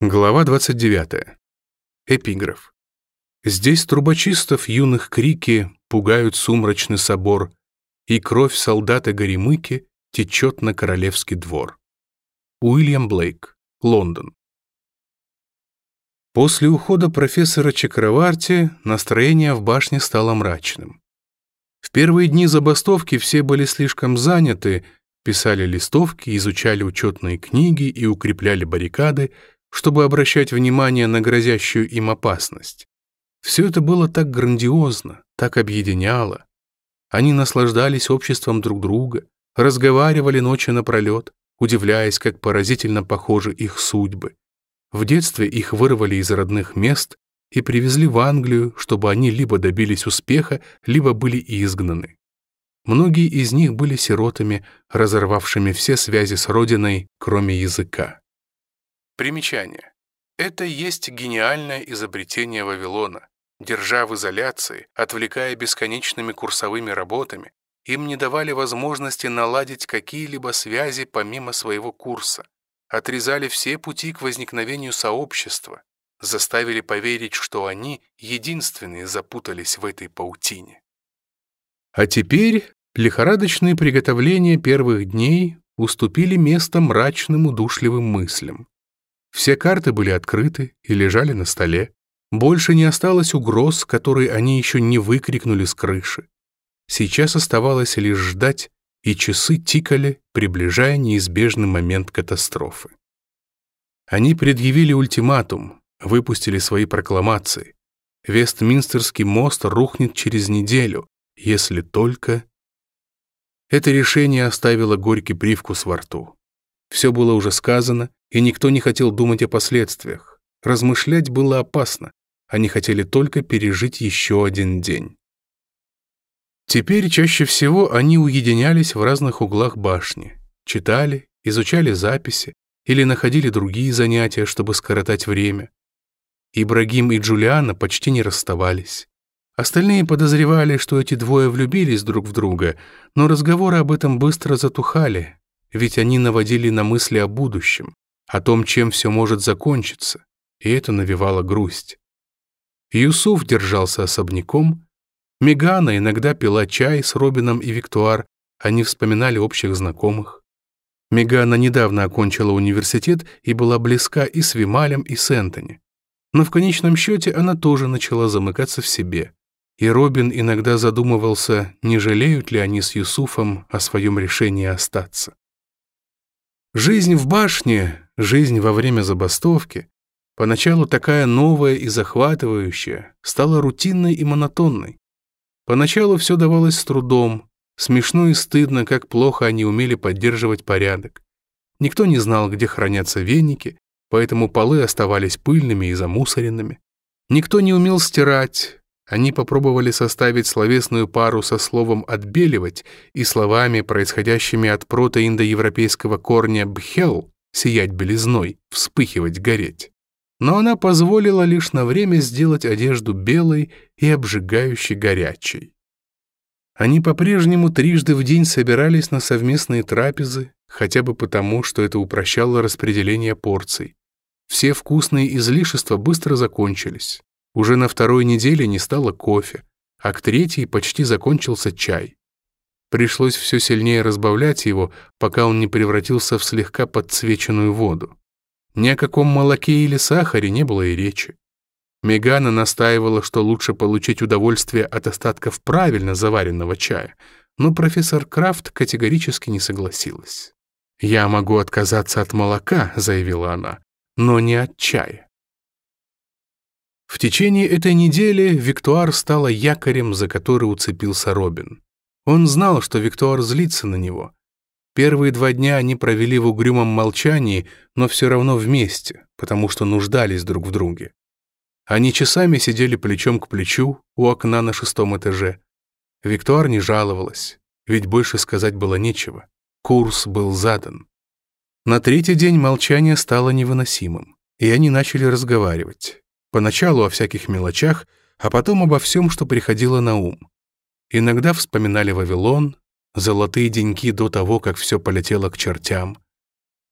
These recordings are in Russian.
Глава 29. Эпиграф. Здесь трубочистов юных крики пугают сумрачный собор, и кровь солдата Горемыки течет на королевский двор. Уильям Блейк, Лондон. После ухода профессора Чакраварти настроение в башне стало мрачным. В первые дни забастовки все были слишком заняты, писали листовки, изучали учетные книги и укрепляли баррикады, чтобы обращать внимание на грозящую им опасность. Все это было так грандиозно, так объединяло. Они наслаждались обществом друг друга, разговаривали ночи напролет, удивляясь, как поразительно похожи их судьбы. В детстве их вырвали из родных мест и привезли в Англию, чтобы они либо добились успеха, либо были изгнаны. Многие из них были сиротами, разорвавшими все связи с родиной, кроме языка. Примечание. Это есть гениальное изобретение Вавилона. Держа в изоляции, отвлекая бесконечными курсовыми работами, им не давали возможности наладить какие-либо связи помимо своего курса. Отрезали все пути к возникновению сообщества. Заставили поверить, что они единственные запутались в этой паутине. А теперь лихорадочные приготовления первых дней уступили место мрачным удушливым мыслям. Все карты были открыты и лежали на столе. Больше не осталось угроз, которые они еще не выкрикнули с крыши. Сейчас оставалось лишь ждать, и часы тикали, приближая неизбежный момент катастрофы. Они предъявили ультиматум, выпустили свои прокламации. Вестминстерский мост рухнет через неделю, если только... Это решение оставило горький привкус во рту. Все было уже сказано, и никто не хотел думать о последствиях. Размышлять было опасно, они хотели только пережить еще один день. Теперь чаще всего они уединялись в разных углах башни, читали, изучали записи или находили другие занятия, чтобы скоротать время. Ибрагим и Джулиана почти не расставались. Остальные подозревали, что эти двое влюбились друг в друга, но разговоры об этом быстро затухали, ведь они наводили на мысли о будущем о том, чем все может закончиться, и это навевало грусть. Юсуф держался особняком, Мегана иногда пила чай с Робином и Виктуар, они вспоминали общих знакомых. Мегана недавно окончила университет и была близка и с Вималем, и с Энтони. Но в конечном счете она тоже начала замыкаться в себе. И Робин иногда задумывался, не жалеют ли они с Юсуфом о своем решении остаться. Жизнь в башне Жизнь во время забастовки, поначалу такая новая и захватывающая, стала рутинной и монотонной. Поначалу все давалось с трудом, смешно и стыдно, как плохо они умели поддерживать порядок. Никто не знал, где хранятся веники, поэтому полы оставались пыльными и замусоренными. Никто не умел стирать. Они попробовали составить словесную пару со словом «отбеливать» и словами, происходящими от протоиндоевропейского корня «бхел», сиять белизной, вспыхивать, гореть. Но она позволила лишь на время сделать одежду белой и обжигающе горячей. Они по-прежнему трижды в день собирались на совместные трапезы, хотя бы потому, что это упрощало распределение порций. Все вкусные излишества быстро закончились. Уже на второй неделе не стало кофе, а к третьей почти закончился чай. Пришлось все сильнее разбавлять его, пока он не превратился в слегка подсвеченную воду. Ни о каком молоке или сахаре не было и речи. Мегана настаивала, что лучше получить удовольствие от остатков правильно заваренного чая, но профессор Крафт категорически не согласилась. «Я могу отказаться от молока», — заявила она, — «но не от чая». В течение этой недели Виктуар стала якорем, за который уцепился Робин. Он знал, что Виктор злится на него. Первые два дня они провели в угрюмом молчании, но все равно вместе, потому что нуждались друг в друге. Они часами сидели плечом к плечу у окна на шестом этаже. Виктор не жаловалась, ведь больше сказать было нечего. Курс был задан. На третий день молчание стало невыносимым, и они начали разговаривать. Поначалу о всяких мелочах, а потом обо всем, что приходило на ум. Иногда вспоминали Вавилон, золотые деньки до того, как все полетело к чертям.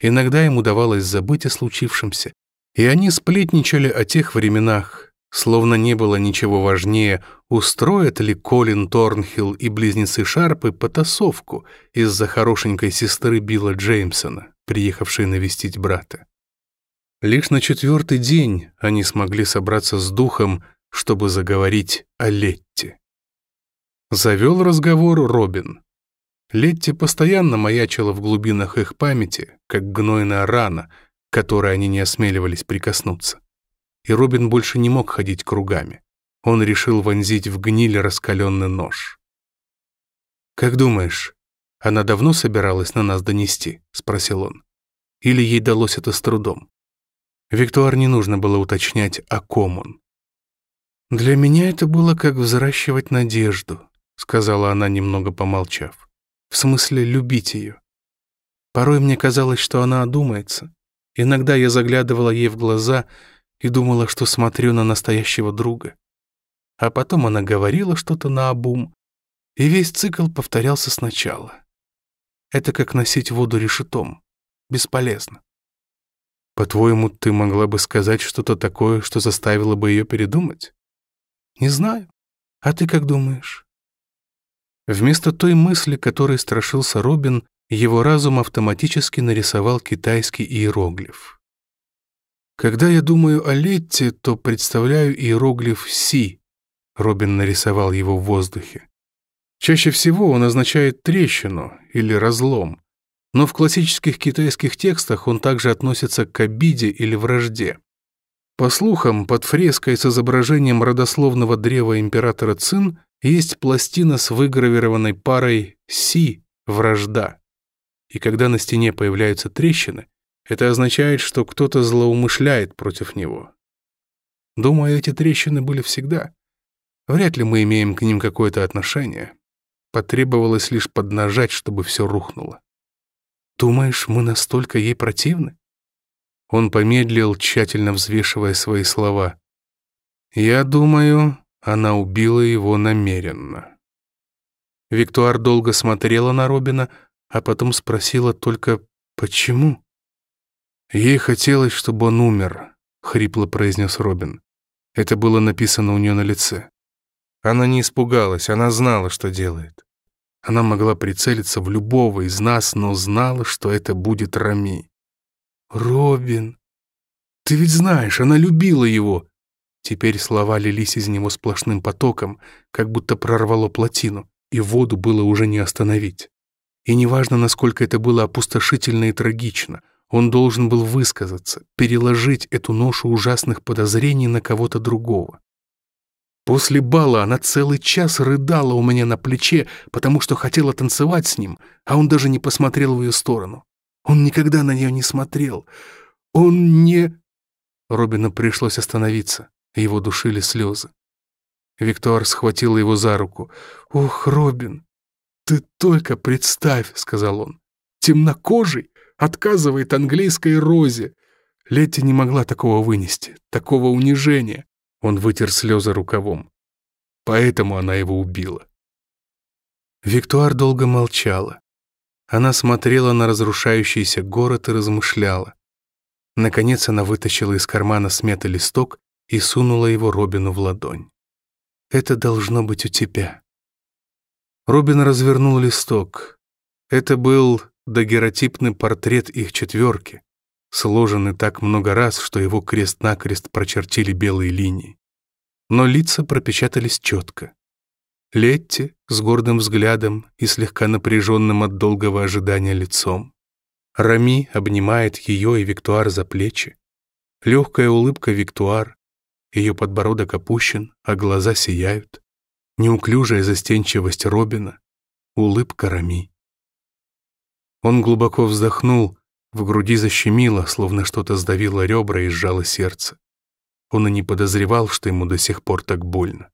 Иногда им удавалось забыть о случившемся, и они сплетничали о тех временах, словно не было ничего важнее, устроят ли Колин Торнхилл и близнецы Шарпы потасовку из-за хорошенькой сестры Билла Джеймсона, приехавшей навестить брата. Лишь на четвертый день они смогли собраться с духом, чтобы заговорить о Летте. Завел разговор Робин. Летти постоянно маячила в глубинах их памяти, как гнойная рана, к которой они не осмеливались прикоснуться. И Робин больше не мог ходить кругами. Он решил вонзить в гниль раскаленный нож. «Как думаешь, она давно собиралась на нас донести?» — спросил он. «Или ей далось это с трудом?» Виктуар не нужно было уточнять, о ком он. «Для меня это было как взращивать надежду», — сказала она, немного помолчав. «В смысле, любить ее. Порой мне казалось, что она одумается. Иногда я заглядывала ей в глаза и думала, что смотрю на настоящего друга. А потом она говорила что-то на обум, и весь цикл повторялся сначала. Это как носить воду решетом. Бесполезно. По-твоему, ты могла бы сказать что-то такое, что заставило бы ее передумать? Не знаю. А ты как думаешь? Вместо той мысли, которой страшился Робин, его разум автоматически нарисовал китайский иероглиф. Когда я думаю о Летте, то представляю иероглиф «Си». Робин нарисовал его в воздухе. Чаще всего он означает трещину или разлом, но в классических китайских текстах он также относится к обиде или вражде. По слухам, под фреской с изображением родословного древа императора Цин есть пластина с выгравированной парой «Си» — «Вражда». И когда на стене появляются трещины, это означает, что кто-то злоумышляет против него. Думаю, эти трещины были всегда. Вряд ли мы имеем к ним какое-то отношение. Потребовалось лишь поднажать, чтобы все рухнуло. Думаешь, мы настолько ей противны? Он помедлил, тщательно взвешивая свои слова. «Я думаю, она убила его намеренно». Виктуар долго смотрела на Робина, а потом спросила только «почему?». «Ей хотелось, чтобы он умер», — хрипло произнес Робин. Это было написано у нее на лице. Она не испугалась, она знала, что делает. Она могла прицелиться в любого из нас, но знала, что это будет Рами. «Робин! Ты ведь знаешь, она любила его!» Теперь слова лились из него сплошным потоком, как будто прорвало плотину, и воду было уже не остановить. И неважно, насколько это было опустошительно и трагично, он должен был высказаться, переложить эту ношу ужасных подозрений на кого-то другого. После бала она целый час рыдала у меня на плече, потому что хотела танцевать с ним, а он даже не посмотрел в ее сторону. Он никогда на нее не смотрел. Он не...» Робину пришлось остановиться. Его душили слезы. Виктор схватил его за руку. «Ох, Робин, ты только представь», — сказал он. «Темнокожий отказывает английской розе». Летти не могла такого вынести, такого унижения. Он вытер слезы рукавом. Поэтому она его убила. Виктуар долго молчала. Она смотрела на разрушающийся город и размышляла. Наконец она вытащила из кармана сметы листок и сунула его Робину в ладонь. «Это должно быть у тебя». Робин развернул листок. Это был дагеротипный портрет их четверки, сложенный так много раз, что его крест-накрест прочертили белые линии. Но лица пропечатались четко. Летти с гордым взглядом и слегка напряженным от долгого ожидания лицом. Рами обнимает ее и Виктуар за плечи. Легкая улыбка Виктуар, ее подбородок опущен, а глаза сияют. Неуклюжая застенчивость Робина, улыбка Рами. Он глубоко вздохнул, в груди защемило, словно что-то сдавило ребра и сжало сердце. Он и не подозревал, что ему до сих пор так больно.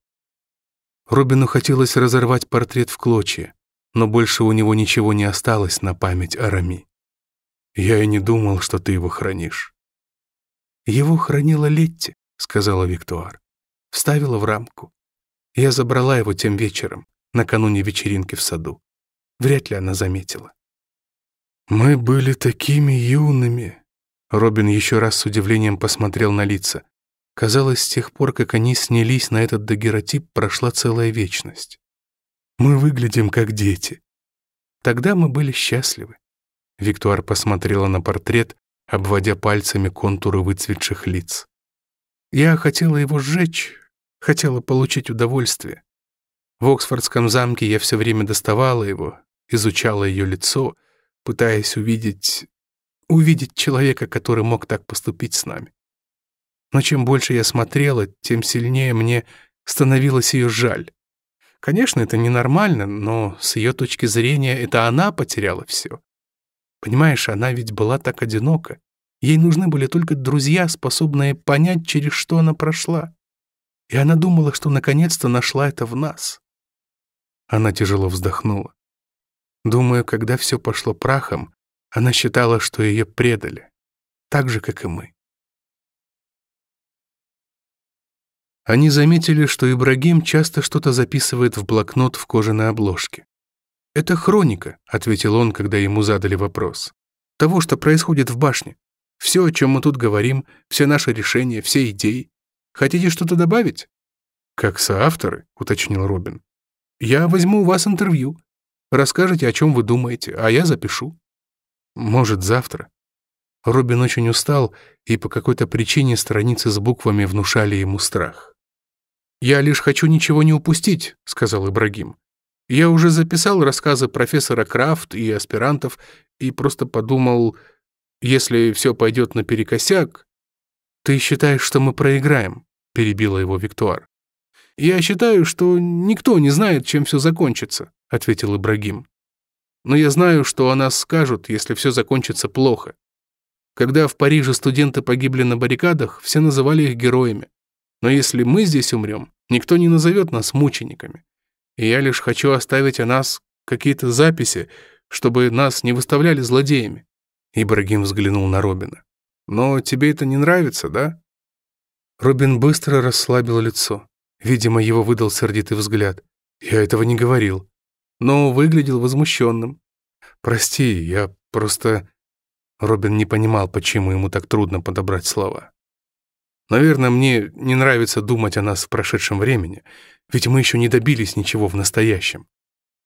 Робину хотелось разорвать портрет в клочья, но больше у него ничего не осталось на память о Рами. «Я и не думал, что ты его хранишь». «Его хранила Летти», — сказала Виктуар. Вставила в рамку. Я забрала его тем вечером, накануне вечеринки в саду. Вряд ли она заметила. «Мы были такими юными!» Робин еще раз с удивлением посмотрел на лица, Казалось, с тех пор, как они снялись на этот дагеротип, прошла целая вечность. Мы выглядим как дети. Тогда мы были счастливы. Виктуар посмотрела на портрет, обводя пальцами контуры выцветших лиц. Я хотела его сжечь, хотела получить удовольствие. В Оксфордском замке я все время доставала его, изучала ее лицо, пытаясь увидеть... увидеть человека, который мог так поступить с нами. Но чем больше я смотрела, тем сильнее мне становилось ее жаль. Конечно, это ненормально, но с ее точки зрения это она потеряла все. Понимаешь, она ведь была так одинока. Ей нужны были только друзья, способные понять, через что она прошла. И она думала, что наконец-то нашла это в нас. Она тяжело вздохнула. Думаю, когда все пошло прахом, она считала, что ее предали, так же, как и мы. Они заметили, что Ибрагим часто что-то записывает в блокнот в кожаной обложке. «Это хроника», — ответил он, когда ему задали вопрос. «Того, что происходит в башне. Все, о чем мы тут говорим, все наши решения, все идеи. Хотите что-то добавить?» «Как соавторы», — уточнил Робин. «Я возьму у вас интервью. Расскажите, о чем вы думаете, а я запишу». «Может, завтра». Робин очень устал, и по какой-то причине страницы с буквами внушали ему страх. «Я лишь хочу ничего не упустить», — сказал Ибрагим. «Я уже записал рассказы профессора Крафт и аспирантов и просто подумал, если все пойдет наперекосяк...» «Ты считаешь, что мы проиграем?» — перебила его Виктуар. «Я считаю, что никто не знает, чем все закончится», — ответил Ибрагим. «Но я знаю, что о нас скажут, если все закончится плохо. Когда в Париже студенты погибли на баррикадах, все называли их героями. Но если мы здесь умрем, Никто не назовет нас мучениками. И я лишь хочу оставить о нас какие-то записи, чтобы нас не выставляли злодеями». Ибрагим взглянул на Робина. «Но тебе это не нравится, да?» Робин быстро расслабил лицо. Видимо, его выдал сердитый взгляд. «Я этого не говорил». Но выглядел возмущенным. «Прости, я просто...» Робин не понимал, почему ему так трудно подобрать слова. Наверное, мне не нравится думать о нас в прошедшем времени, ведь мы еще не добились ничего в настоящем».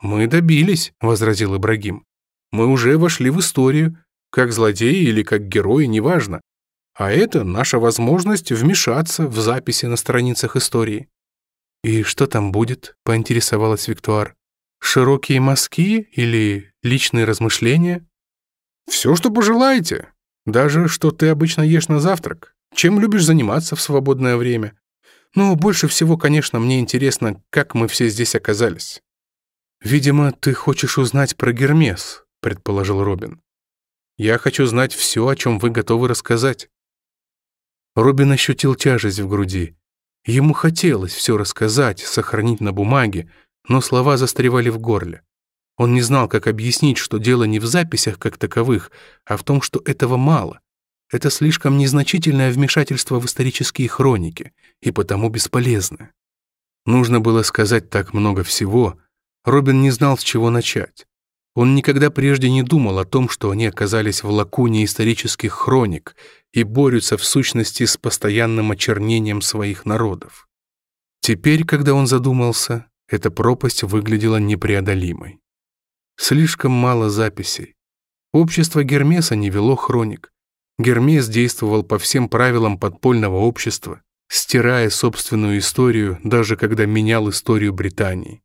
«Мы добились», — возразил Ибрагим. «Мы уже вошли в историю, как злодеи или как герои, неважно. А это наша возможность вмешаться в записи на страницах истории». «И что там будет?» — поинтересовалась Виктуар. «Широкие мазки или личные размышления?» «Все, что пожелаете. Даже, что ты обычно ешь на завтрак. Чем любишь заниматься в свободное время? Но больше всего, конечно, мне интересно, как мы все здесь оказались. Видимо, ты хочешь узнать про Гермес, предположил Робин. Я хочу знать все, о чем вы готовы рассказать. Робин ощутил тяжесть в груди. Ему хотелось все рассказать, сохранить на бумаге, но слова застревали в горле. Он не знал, как объяснить, что дело не в записях как таковых, а в том, что этого мало. Это слишком незначительное вмешательство в исторические хроники и потому бесполезно. Нужно было сказать так много всего, Робин не знал, с чего начать. Он никогда прежде не думал о том, что они оказались в лакуне исторических хроник и борются в сущности с постоянным очернением своих народов. Теперь, когда он задумался, эта пропасть выглядела непреодолимой. Слишком мало записей. Общество Гермеса не вело хроник, Гермес действовал по всем правилам подпольного общества, стирая собственную историю, даже когда менял историю Британии.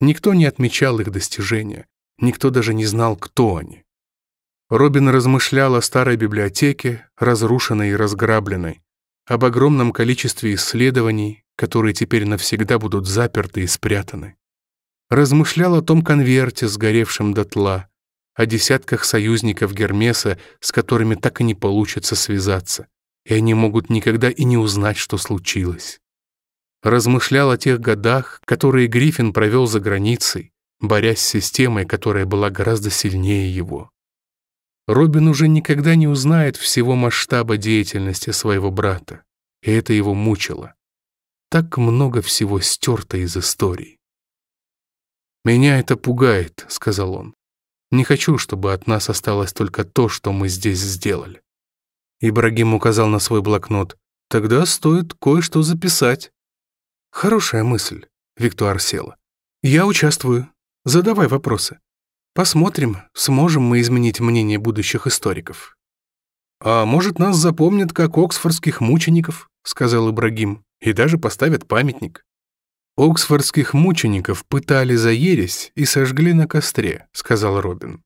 Никто не отмечал их достижения, никто даже не знал, кто они. Робин размышлял о старой библиотеке, разрушенной и разграбленной, об огромном количестве исследований, которые теперь навсегда будут заперты и спрятаны. Размышлял о том конверте, сгоревшем дотла, о десятках союзников Гермеса, с которыми так и не получится связаться, и они могут никогда и не узнать, что случилось. Размышлял о тех годах, которые Гриффин провел за границей, борясь с системой, которая была гораздо сильнее его. Робин уже никогда не узнает всего масштаба деятельности своего брата, и это его мучило. Так много всего стерто из истории. «Меня это пугает», — сказал он. Не хочу, чтобы от нас осталось только то, что мы здесь сделали». Ибрагим указал на свой блокнот. «Тогда стоит кое-что записать». «Хорошая мысль», — Виктуар села. «Я участвую. Задавай вопросы. Посмотрим, сможем мы изменить мнение будущих историков». «А может, нас запомнят как оксфордских мучеников», — сказал Ибрагим, «и даже поставят памятник». «Оксфордских мучеников пытали за ересь и сожгли на костре», — сказал Робин.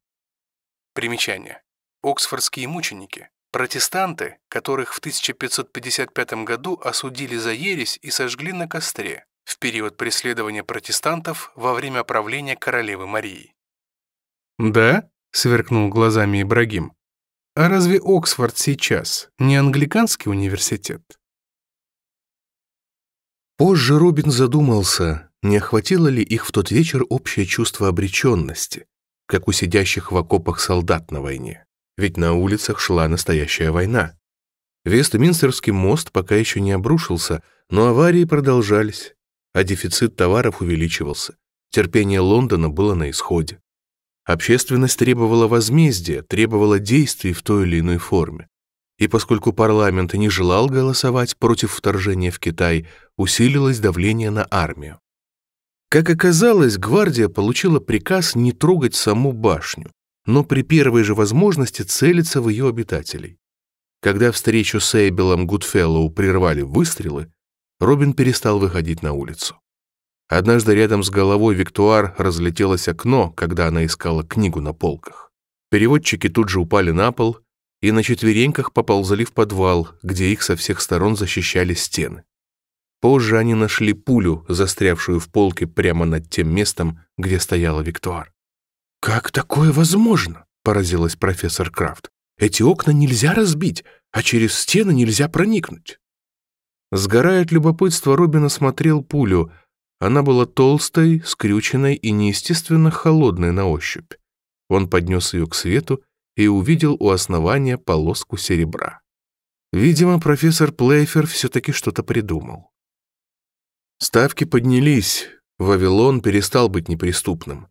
Примечание. Оксфордские мученики — протестанты, которых в 1555 году осудили за ересь и сожгли на костре в период преследования протестантов во время правления королевы Марии. «Да?» — сверкнул глазами Ибрагим. «А разве Оксфорд сейчас не англиканский университет?» Позже Робин задумался, не охватило ли их в тот вечер общее чувство обреченности, как у сидящих в окопах солдат на войне. Ведь на улицах шла настоящая война. Вестминстерский мост пока еще не обрушился, но аварии продолжались, а дефицит товаров увеличивался. Терпение Лондона было на исходе. Общественность требовала возмездия, требовала действий в той или иной форме. И поскольку парламент не желал голосовать против вторжения в Китай, усилилось давление на армию. Как оказалось, гвардия получила приказ не трогать саму башню, но при первой же возможности целиться в ее обитателей. Когда встречу с Эйбелом Гудфеллоу прервали выстрелы, Робин перестал выходить на улицу. Однажды рядом с головой Виктуар разлетелось окно, когда она искала книгу на полках. Переводчики тут же упали на пол — и на четвереньках поползли в подвал, где их со всех сторон защищали стены. Позже они нашли пулю, застрявшую в полке прямо над тем местом, где стояла Виктуар. «Как такое возможно?» — поразилась профессор Крафт. «Эти окна нельзя разбить, а через стены нельзя проникнуть». Сгорая от любопытства, Робин осмотрел пулю. Она была толстой, скрюченной и неестественно холодной на ощупь. Он поднес ее к свету и увидел у основания полоску серебра. Видимо, профессор Плейфер все-таки что-то придумал. Ставки поднялись, Вавилон перестал быть неприступным.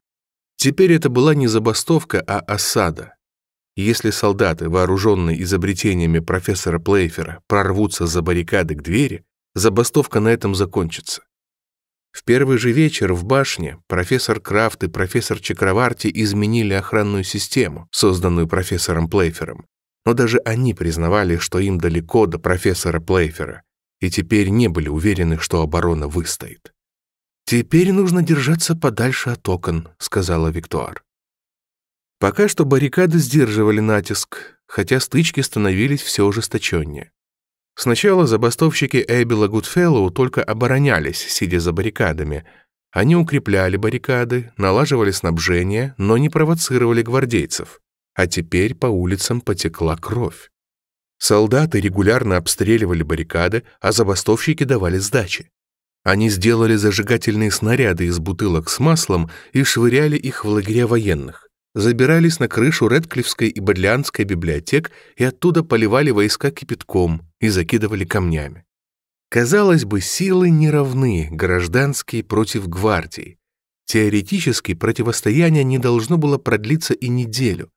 Теперь это была не забастовка, а осада. Если солдаты, вооруженные изобретениями профессора Плейфера, прорвутся за баррикады к двери, забастовка на этом закончится. В первый же вечер в башне профессор Крафт и профессор Чакраварти изменили охранную систему, созданную профессором Плейфером. Но даже они признавали, что им далеко до профессора Плейфера, и теперь не были уверены, что оборона выстоит. «Теперь нужно держаться подальше от окон», — сказала Виктуар. Пока что баррикады сдерживали натиск, хотя стычки становились все ожесточеннее. Сначала забастовщики Эйбела Гудфеллоу только оборонялись, сидя за баррикадами. Они укрепляли баррикады, налаживали снабжение, но не провоцировали гвардейцев. А теперь по улицам потекла кровь. Солдаты регулярно обстреливали баррикады, а забастовщики давали сдачи. Они сделали зажигательные снаряды из бутылок с маслом и швыряли их в лагеря военных забирались на крышу Редклифской и Бодлянской библиотек и оттуда поливали войска кипятком и закидывали камнями. Казалось бы, силы не равны, гражданские против гвардии. Теоретически противостояние не должно было продлиться и неделю.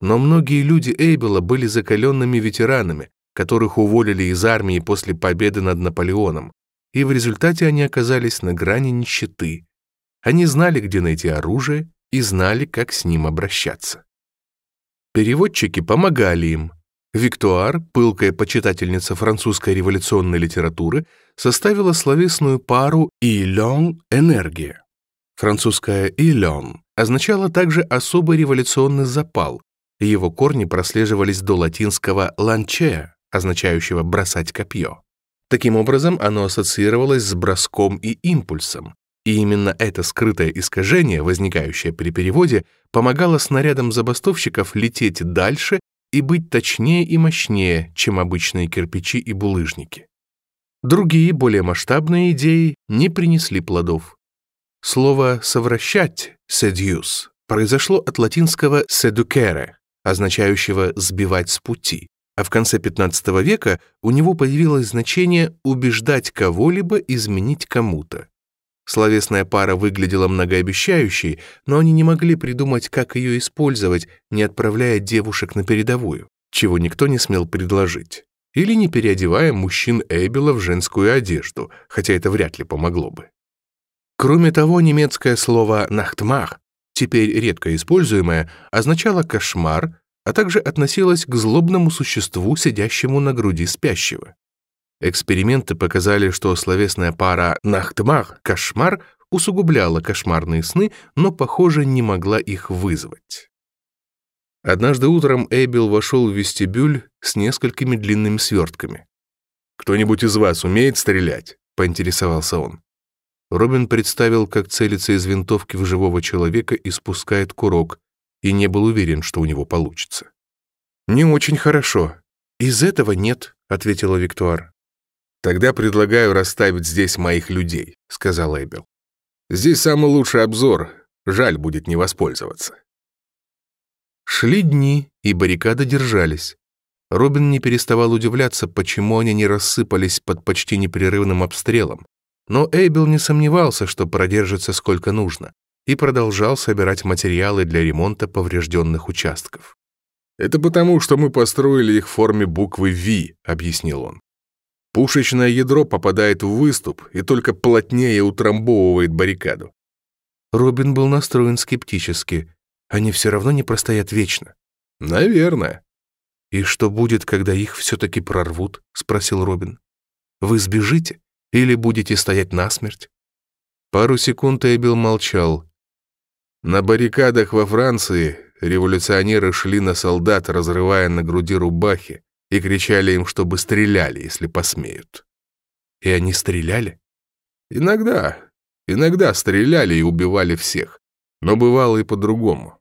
Но многие люди Эйбела были закаленными ветеранами, которых уволили из армии после победы над Наполеоном, и в результате они оказались на грани нищеты. Они знали, где найти оружие, и знали, как с ним обращаться. Переводчики помогали им. Виктуар, пылкая почитательница французской революционной литературы, составила словесную пару «илен» — «энергия». Французская «илен» означала также особый революционный запал. Его корни прослеживались до латинского «ланче», означающего «бросать копье». Таким образом, оно ассоциировалось с броском и импульсом, и именно это скрытое искажение, возникающее при переводе, помогало снарядам забастовщиков лететь дальше и быть точнее и мощнее, чем обычные кирпичи и булыжники. Другие, более масштабные идеи не принесли плодов. Слово «совращать» — «seduce» произошло от латинского «seducere», означающего «сбивать с пути», а в конце XV века у него появилось значение «убеждать кого-либо изменить кому-то». Словесная пара выглядела многообещающей, но они не могли придумать, как ее использовать, не отправляя девушек на передовую, чего никто не смел предложить. Или не переодевая мужчин Эйбела в женскую одежду, хотя это вряд ли помогло бы. Кроме того, немецкое слово «нахтмах», теперь редко используемое, означало «кошмар», а также относилось к злобному существу, сидящему на груди спящего. Эксперименты показали, что словесная пара «нахтмах» — «кошмар» усугубляла кошмарные сны, но, похоже, не могла их вызвать. Однажды утром Эйбел вошел в вестибюль с несколькими длинными свертками. «Кто-нибудь из вас умеет стрелять?» — поинтересовался он. Робин представил, как целится из винтовки в живого человека и спускает курок, и не был уверен, что у него получится. «Не очень хорошо. Из этого нет», — ответила Виктуар. «Тогда предлагаю расставить здесь моих людей», — сказал Эйбел. «Здесь самый лучший обзор, жаль будет не воспользоваться». Шли дни, и баррикады держались. Робин не переставал удивляться, почему они не рассыпались под почти непрерывным обстрелом. Но Эйбел не сомневался, что продержится сколько нужно, и продолжал собирать материалы для ремонта поврежденных участков. «Это потому, что мы построили их в форме буквы V», — объяснил он. Пушечное ядро попадает в выступ и только плотнее утрамбовывает баррикаду. Робин был настроен скептически. Они все равно не простоят вечно. Наверное. «И что будет, когда их все-таки прорвут?» — спросил Робин. «Вы сбежите или будете стоять насмерть?» Пару секунд Эбил молчал. На баррикадах во Франции революционеры шли на солдат, разрывая на груди рубахи, и кричали им, чтобы стреляли, если посмеют. И они стреляли? Иногда. Иногда стреляли и убивали всех. Но бывало и по-другому.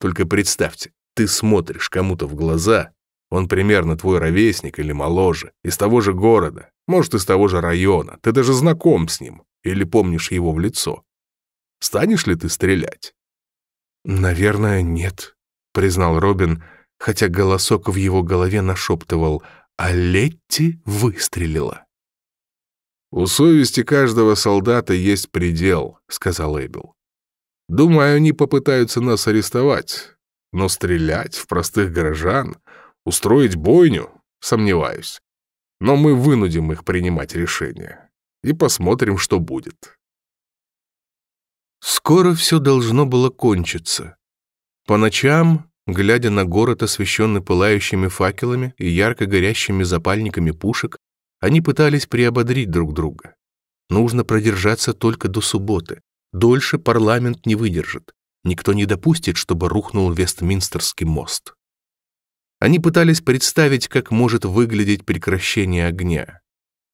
Только представьте, ты смотришь кому-то в глаза, он примерно твой ровесник или моложе, из того же города, может, из того же района, ты даже знаком с ним или помнишь его в лицо. Станешь ли ты стрелять? «Наверное, нет», — признал Робин, — хотя голосок в его голове нашептывал «А Летти выстрелила». «У совести каждого солдата есть предел», — сказал Эйбел. «Думаю, они попытаются нас арестовать, но стрелять в простых горожан, устроить бойню, сомневаюсь. Но мы вынудим их принимать решение и посмотрим, что будет». Скоро все должно было кончиться. По ночам глядя на город, освещенный пылающими факелами и ярко горящими запальниками пушек, они пытались приободрить друг друга. Нужно продержаться только до субботы. Дольше парламент не выдержит. Никто не допустит, чтобы рухнул Вестминстерский мост. Они пытались представить, как может выглядеть прекращение огня.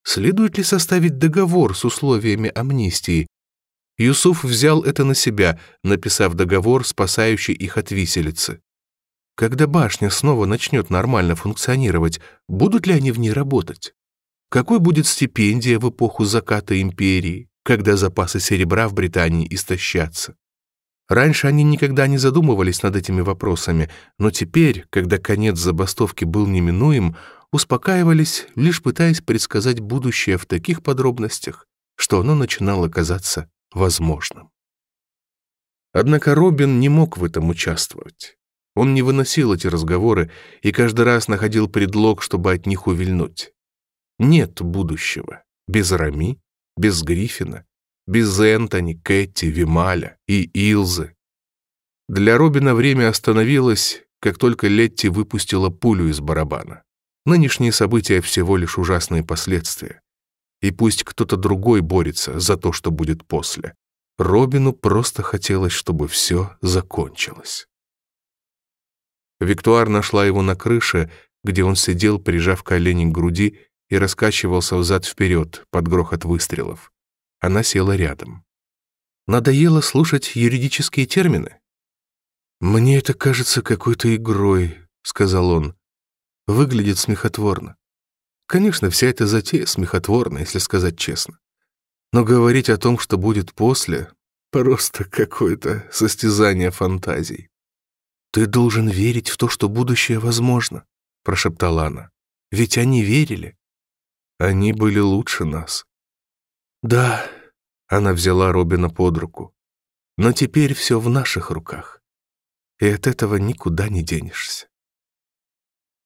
Следует ли составить договор с условиями амнистии? Юсуф взял это на себя, написав договор, спасающий их от виселицы. Когда башня снова начнет нормально функционировать, будут ли они в ней работать? Какой будет стипендия в эпоху заката империи, когда запасы серебра в Британии истощатся? Раньше они никогда не задумывались над этими вопросами, но теперь, когда конец забастовки был неминуем, успокаивались, лишь пытаясь предсказать будущее в таких подробностях, что оно начинало казаться возможным. Однако Робин не мог в этом участвовать. Он не выносил эти разговоры и каждый раз находил предлог, чтобы от них увильнуть. Нет будущего без Рами, без Гриффина, без Энтони, Кэти, Вималя и Илзы. Для Робина время остановилось, как только Летти выпустила пулю из барабана. Нынешние события всего лишь ужасные последствия. И пусть кто-то другой борется за то, что будет после. Робину просто хотелось, чтобы все закончилось. Виктуар нашла его на крыше, где он сидел, прижав колени к груди и раскачивался взад-вперед под грохот выстрелов. Она села рядом. «Надоело слушать юридические термины?» «Мне это кажется какой-то игрой», — сказал он. «Выглядит смехотворно. Конечно, вся эта затея смехотворна, если сказать честно. Но говорить о том, что будет после, просто какое-то состязание фантазий. «Ты должен верить в то, что будущее возможно», — прошептала она. «Ведь они верили». «Они были лучше нас». «Да», — она взяла Робина под руку. «Но теперь все в наших руках. И от этого никуда не денешься».